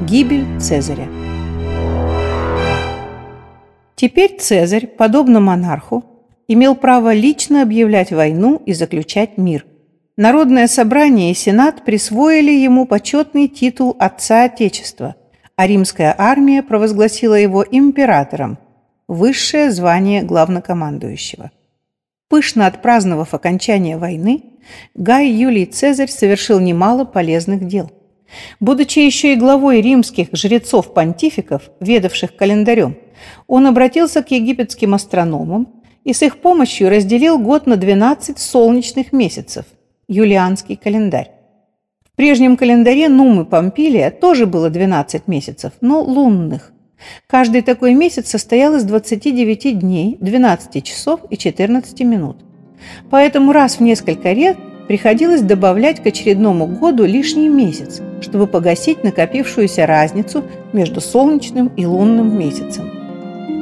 Гибель Цезаря. Теперь Цезарь, подобно монарху, имел право лично объявлять войну и заключать мир. Народное собрание и Сенат присвоили ему почетный титул Отца Отечества, а римская армия провозгласила его императором, высшее звание главнокомандующего. Пышно отпраздновав окончание войны, Гай Юлий Цезарь совершил немало полезных дел. Будучи еще и главой римских жрецов-понтификов, ведавших календарем, он обратился к египетским астрономам и с их помощью разделил год на 12 солнечных месяцев – юлианский календарь. В прежнем календаре Нумы Помпилия тоже было 12 месяцев, но лунных. Каждый такой месяц состоял из 29 дней, 12 часов и 14 минут. Поэтому раз в несколько лет приходилось добавлять к очередному году лишний месяц, чтобы погасить накопившуюся разницу между солнечным и лунным месяцем.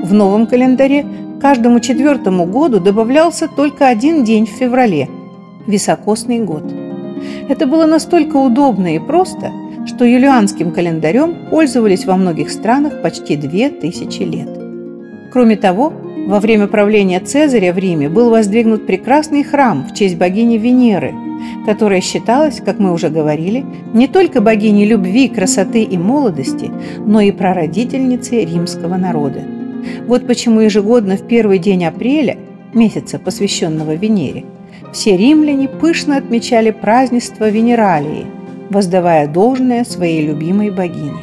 В новом календаре каждому четвертому году добавлялся только один день в феврале – високосный год. Это было настолько удобно и просто, что юлианским календарем пользовались во многих странах почти две тысячи лет. Кроме того, во время правления Цезаря в Риме был воздвигнут прекрасный храм в честь богини Венеры, которая считалась, как мы уже говорили, не только богиней любви, красоты и молодости, но и прародительницей римского народа. Вот почему ежегодно в первый день апреля, месяца, посвященного Венере, все римляне пышно отмечали празднество Венералии – воздавая должное своей любимой богине.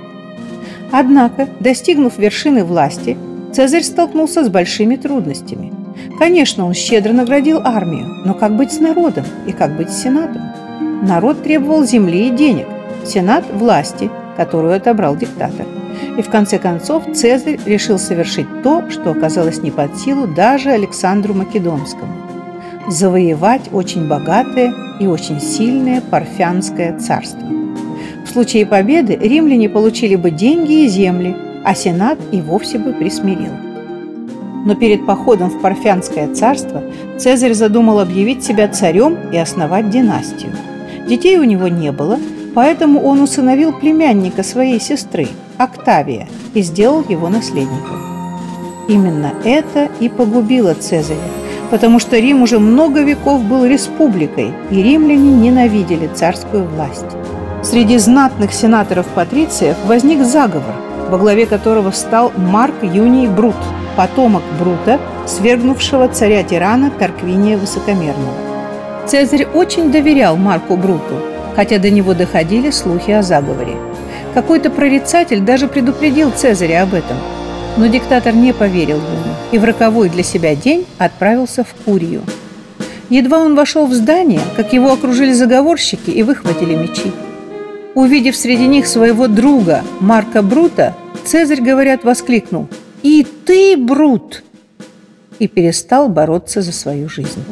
Однако, достигнув вершины власти, Цезарь столкнулся с большими трудностями. Конечно, он щедро наградил армию, но как быть с народом и как быть с сенатом? Народ требовал земли и денег, сенат – власти, которую отобрал диктатор. И в конце концов Цезарь решил совершить то, что оказалось не под силу даже Александру Македонскому – завоевать очень богатое и очень сильное Парфянское царство. В случае победы римляне получили бы деньги и земли, а Сенат и вовсе бы присмирил. Но перед походом в Парфянское царство Цезарь задумал объявить себя царем и основать династию. Детей у него не было, поэтому он усыновил племянника своей сестры, Октавия, и сделал его наследником. Именно это и погубило Цезаря, потому что Рим уже много веков был республикой, и римляне ненавидели царскую власть. Среди знатных сенаторов-патрициев возник заговор, во главе которого встал Марк Юний Брут, потомок Брута, свергнувшего царя-тирана Тарквиния Высокомерного. Цезарь очень доверял Марку Бруту, хотя до него доходили слухи о заговоре. Какой-то прорицатель даже предупредил Цезаря об этом – но диктатор не поверил ему и в роковой для себя день отправился в Курию. Едва он вошел в здание, как его окружили заговорщики и выхватили мечи. Увидев среди них своего друга Марка Брута, Цезарь, говорят, воскликнул «И ты, Брут!» и перестал бороться за свою жизнь.